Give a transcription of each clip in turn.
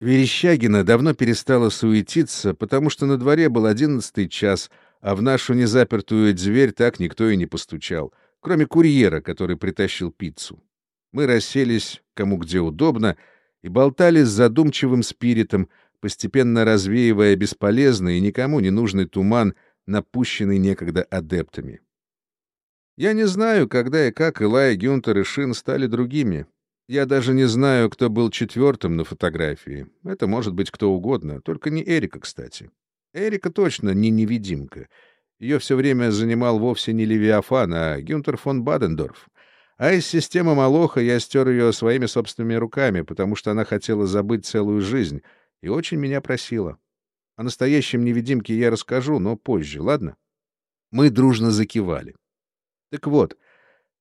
Верещагина давно перестала суетиться, потому что на дворе был одиннадцатый час, а в нашу незапертую дверь так никто и не постучал, кроме курьера, который притащил пиццу. Мы расселись, кому где удобно, и болтали с задумчивым спиритом, постепенно развеивая бесполезный и никому не нужный туман, напущенный некогда адептами. Я не знаю, когда и как Илай, Гюнтер и Шин стали другими. Я даже не знаю, кто был четвертым на фотографии. Это может быть кто угодно, только не Эрика, кстати. Эрика точно не невидимка. Ее все время занимал вовсе не Левиафан, а Гюнтер фон Бадендорф. А из системы Малоха я стер ее своими собственными руками, потому что она хотела забыть целую жизнь и очень меня просила. О настоящем невидимке я расскажу, но позже, ладно? Мы дружно закивали. Так вот,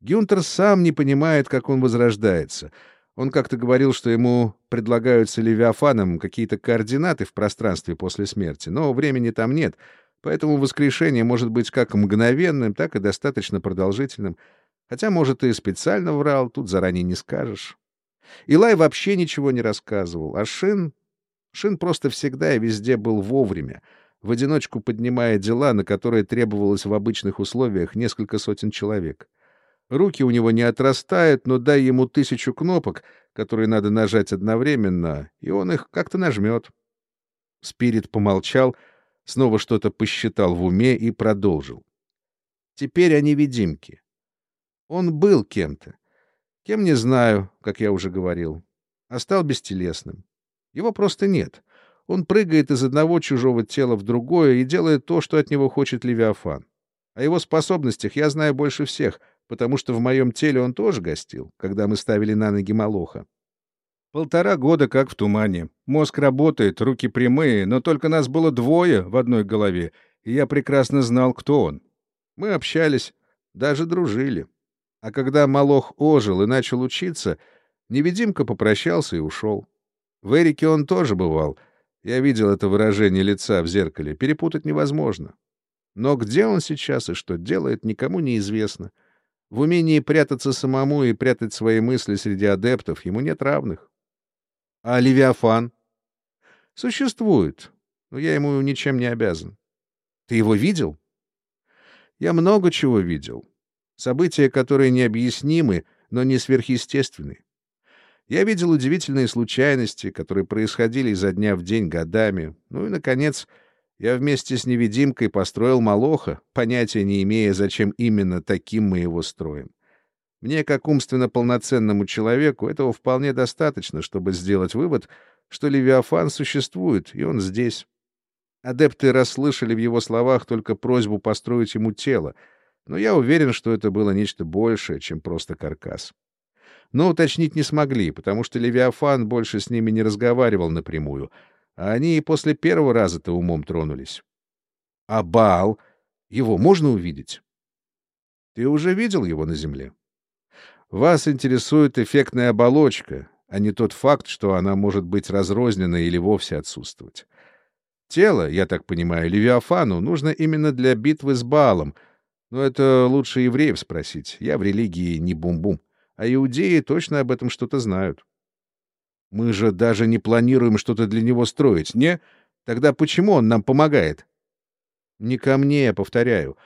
Гюнтер сам не понимает, как он возрождается. Он как-то говорил, что ему предлагаются Левиафаном какие-то координаты в пространстве после смерти, но времени там нет, поэтому воскрешение может быть как мгновенным, так и достаточно продолжительным. Хотя, может, и специально врал, тут заранее не скажешь. Илай вообще ничего не рассказывал, а Шин... Шин просто всегда и везде был вовремя, в одиночку поднимая дела, на которые требовалось в обычных условиях несколько сотен человек. Руки у него не отрастают, но дай ему тысячу кнопок, которые надо нажать одновременно, и он их как-то нажмет. Спирит помолчал, снова что-то посчитал в уме и продолжил. Теперь о невидимке. Он был кем-то. Кем не знаю, как я уже говорил. А стал бестелесным. Его просто нет. Он прыгает из одного чужого тела в другое и делает то, что от него хочет Левиафан. О его способностях я знаю больше всех, потому что в моем теле он тоже гостил, когда мы ставили на ноги Малоха. Полтора года как в тумане. Мозг работает, руки прямые, но только нас было двое в одной голове, и я прекрасно знал, кто он. Мы общались, даже дружили. А когда Малох ожил и начал учиться, невидимка попрощался и ушел. В Эрике он тоже бывал — я видел это выражение лица в зеркале. Перепутать невозможно. Но где он сейчас и что делает, никому не известно. В умении прятаться самому и прятать свои мысли среди адептов ему нет равных. А Левиафан? Существует, но я ему ничем не обязан. Ты его видел? Я много чего видел. События, которые необъяснимы, но не сверхъестественны. Я видел удивительные случайности, которые происходили изо дня в день годами. Ну и, наконец, я вместе с невидимкой построил Молоха, понятия не имея, зачем именно таким мы его строим. Мне, как умственно полноценному человеку, этого вполне достаточно, чтобы сделать вывод, что Левиафан существует, и он здесь. Адепты расслышали в его словах только просьбу построить ему тело, но я уверен, что это было нечто большее, чем просто каркас но уточнить не смогли, потому что Левиафан больше с ними не разговаривал напрямую, а они и после первого раза-то умом тронулись. А Баал? Его можно увидеть? Ты уже видел его на земле? Вас интересует эффектная оболочка, а не тот факт, что она может быть разрознена или вовсе отсутствовать. Тело, я так понимаю, Левиафану нужно именно для битвы с Баалом, но это лучше евреев спросить. Я в религии не бум-бум а иудеи точно об этом что-то знают. Мы же даже не планируем что-то для него строить, не? Тогда почему он нам помогает? Не ко мне, я повторяю.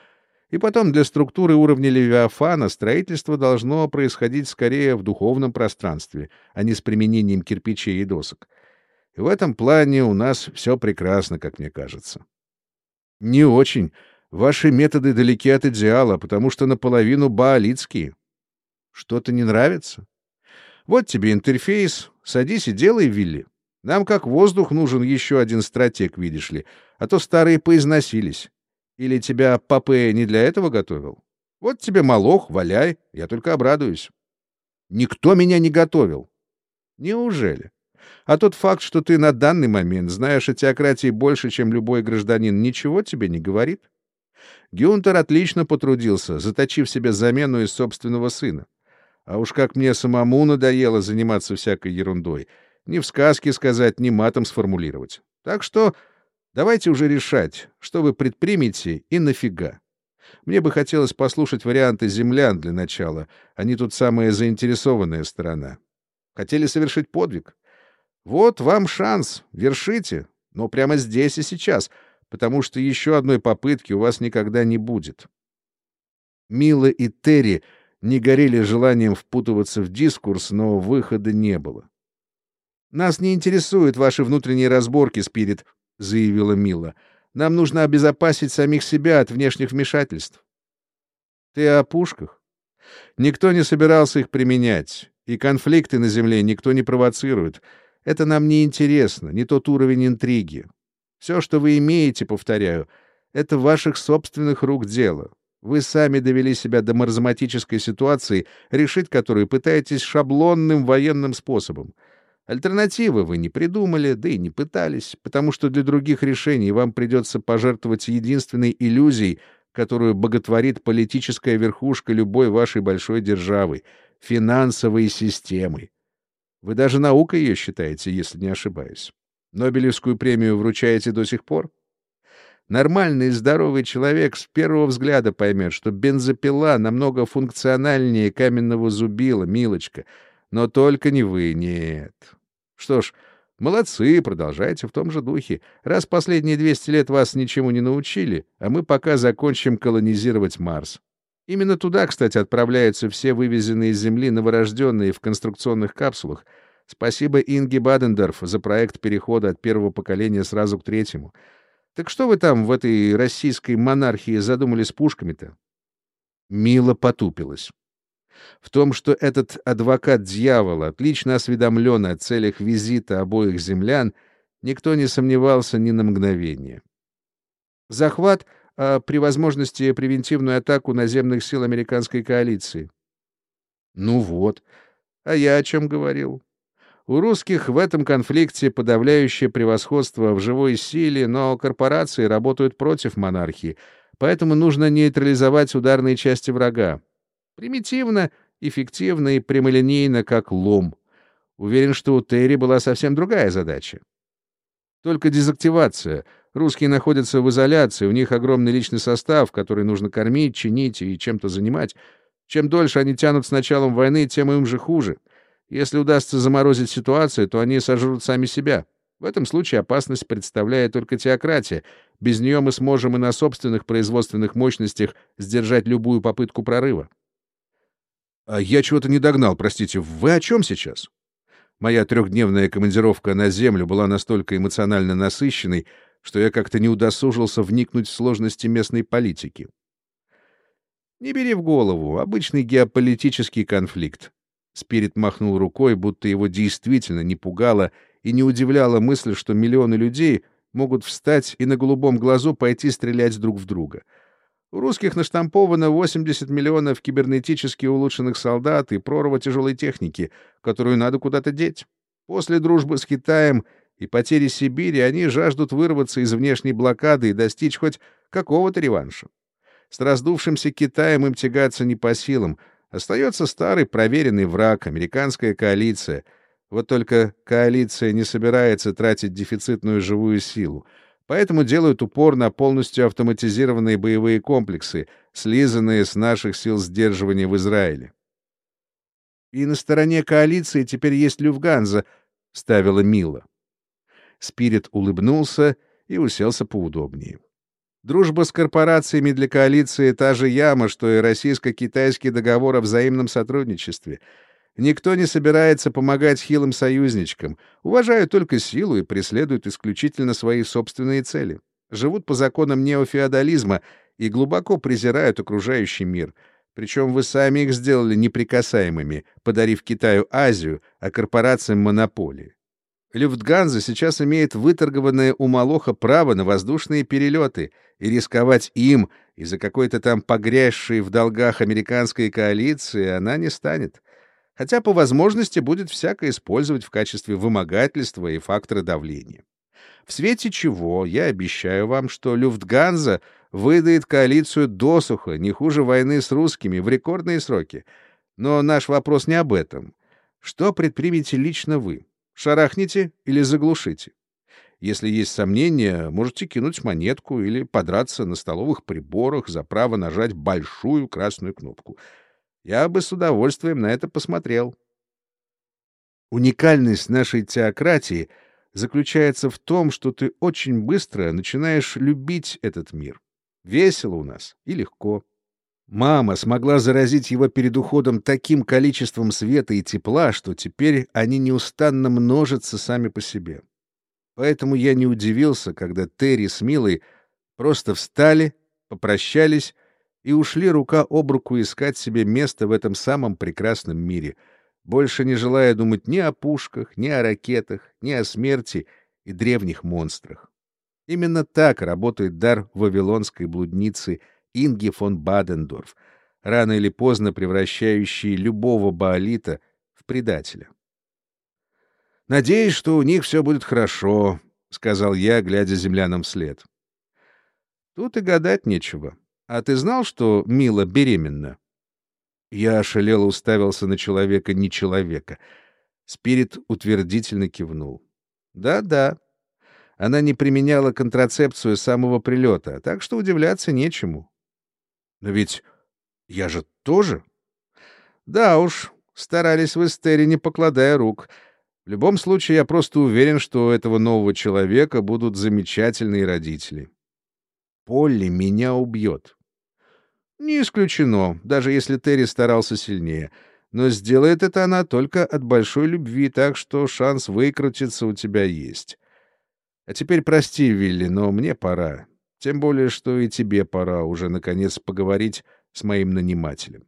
И потом для структуры уровня Левиафана строительство должно происходить скорее в духовном пространстве, а не с применением кирпичей и досок. И в этом плане у нас все прекрасно, как мне кажется. Не очень. Ваши методы далеки от идеала, потому что наполовину баалитские. Что-то не нравится? Вот тебе интерфейс. Садись и делай, Вилли. Нам как воздух нужен еще один стратег, видишь ли, а то старые поизносились. Или тебя Папе не для этого готовил? Вот тебе молох, валяй, я только обрадуюсь. Никто меня не готовил. Неужели? А тот факт, что ты на данный момент знаешь о теократии больше, чем любой гражданин, ничего тебе не говорит? Гюнтер отлично потрудился, заточив себе замену из собственного сына. А уж как мне самому надоело заниматься всякой ерундой. Ни в сказке сказать, ни матом сформулировать. Так что давайте уже решать, что вы предпримете и нафига. Мне бы хотелось послушать варианты землян для начала. Они тут самая заинтересованная сторона. Хотели совершить подвиг? Вот вам шанс, вершите, но прямо здесь и сейчас, потому что еще одной попытки у вас никогда не будет. Мила и Терри не горели желанием впутываться в дискурс, но выхода не было. «Нас не интересуют ваши внутренние разборки, Спирит», — заявила Мила. «Нам нужно обезопасить самих себя от внешних вмешательств». «Ты о пушках?» «Никто не собирался их применять, и конфликты на Земле никто не провоцирует. Это нам не интересно, не тот уровень интриги. Все, что вы имеете, повторяю, это ваших собственных рук дело. Вы сами довели себя до маразматической ситуации, решить которую пытаетесь шаблонным военным способом. Альтернативы вы не придумали, да и не пытались, потому что для других решений вам придется пожертвовать единственной иллюзией, которую боготворит политическая верхушка любой вашей большой державы — финансовой системой. Вы даже наукой ее считаете, если не ошибаюсь. Нобелевскую премию вручаете до сих пор? Нормальный здоровый человек с первого взгляда поймет, что бензопила намного функциональнее каменного зубила, милочка — но только не вы, нет. Что ж, молодцы, продолжайте в том же духе. Раз последние 200 лет вас ничему не научили, а мы пока закончим колонизировать Марс. Именно туда, кстати, отправляются все вывезенные из Земли новорожденные в конструкционных капсулах. Спасибо Инге Бадендорф за проект перехода от первого поколения сразу к третьему. Так что вы там в этой российской монархии задумали с пушками-то? Мила потупилась. В том, что этот адвокат дьявола отлично осведомлен о целях визита обоих землян, никто не сомневался ни на мгновение. Захват, а при возможности превентивную атаку наземных сил американской коалиции. Ну вот. А я о чем говорил? У русских в этом конфликте подавляющее превосходство в живой силе, но корпорации работают против монархии, поэтому нужно нейтрализовать ударные части врага. Примитивно, эффективно и прямолинейно, как лом. Уверен, что у Терри была совсем другая задача. Только дезактивация. Русские находятся в изоляции, у них огромный личный состав, который нужно кормить, чинить и чем-то занимать. Чем дольше они тянут с началом войны, тем им же хуже. Если удастся заморозить ситуацию, то они сожрут сами себя. В этом случае опасность представляет только теократия. Без нее мы сможем и на собственных производственных мощностях сдержать любую попытку прорыва. А я чего-то не догнал, простите. Вы о чем сейчас? Моя трехдневная командировка на Землю была настолько эмоционально насыщенной, что я как-то не удосужился вникнуть в сложности местной политики. Не бери в голову, обычный геополитический конфликт. Спирит махнул рукой, будто его действительно не пугала и не удивляла мысль, что миллионы людей могут встать и на голубом глазу пойти стрелять друг в друга — у русских наштамповано 80 миллионов кибернетически улучшенных солдат и прорва тяжелой техники, которую надо куда-то деть. После дружбы с Китаем и потери Сибири они жаждут вырваться из внешней блокады и достичь хоть какого-то реванша. С раздувшимся Китаем им тягаться не по силам. Остается старый проверенный враг — американская коалиция. Вот только коалиция не собирается тратить дефицитную живую силу — Поэтому делают упор на полностью автоматизированные боевые комплексы, слизанные с наших сил сдерживания в Израиле. «И на стороне коалиции теперь есть Люфганза», — ставила Мила. Спирит улыбнулся и уселся поудобнее. Дружба с корпорациями для коалиции — та же яма, что и российско-китайский договор о взаимном сотрудничестве — Никто не собирается помогать хилым союзничкам, уважают только силу и преследуют исключительно свои собственные цели. Живут по законам неофеодализма и глубоко презирают окружающий мир. Причем вы сами их сделали неприкасаемыми, подарив Китаю Азию, а корпорациям монополии. Люфтганза сейчас имеет выторгованное у Малоха право на воздушные перелеты, и рисковать им из-за какой-то там погрязшей в долгах американской коалиции она не станет хотя по возможности будет всякое использовать в качестве вымогательства и фактора давления. В свете чего я обещаю вам, что Люфтганза выдает коалицию досуха, не хуже войны с русскими, в рекордные сроки. Но наш вопрос не об этом. Что предпримете лично вы? Шарахните или заглушите? Если есть сомнения, можете кинуть монетку или подраться на столовых приборах за право нажать большую красную кнопку — я бы с удовольствием на это посмотрел. Уникальность нашей теократии заключается в том, что ты очень быстро начинаешь любить этот мир. Весело у нас и легко. Мама смогла заразить его перед уходом таким количеством света и тепла, что теперь они неустанно множатся сами по себе. Поэтому я не удивился, когда Терри с Милой просто встали, попрощались и ушли рука об руку искать себе место в этом самом прекрасном мире, больше не желая думать ни о пушках, ни о ракетах, ни о смерти и древних монстрах. Именно так работает дар вавилонской блудницы Инги фон Бадендорф, рано или поздно превращающий любого баалита в предателя. «Надеюсь, что у них все будет хорошо», — сказал я, глядя землянам вслед. «Тут и гадать нечего. А ты знал, что Мила беременна?» Я ошалело уставился на человека не человека. Спирит утвердительно кивнул. «Да-да. Она не применяла контрацепцию с самого прилета, так что удивляться нечему». «Но ведь я же тоже?» «Да уж, старались в Эстере, не покладая рук». В любом случае, я просто уверен, что у этого нового человека будут замечательные родители. Полли меня убьет. Не исключено, даже если Терри старался сильнее. Но сделает это она только от большой любви, так что шанс выкрутиться у тебя есть. А теперь прости, Вилли, но мне пора. Тем более, что и тебе пора уже, наконец, поговорить с моим нанимателем.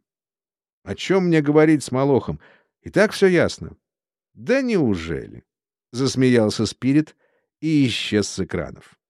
О чем мне говорить с Молохом? И так все ясно. Да неужели? Засмеялся Спирит и исчез с экранов.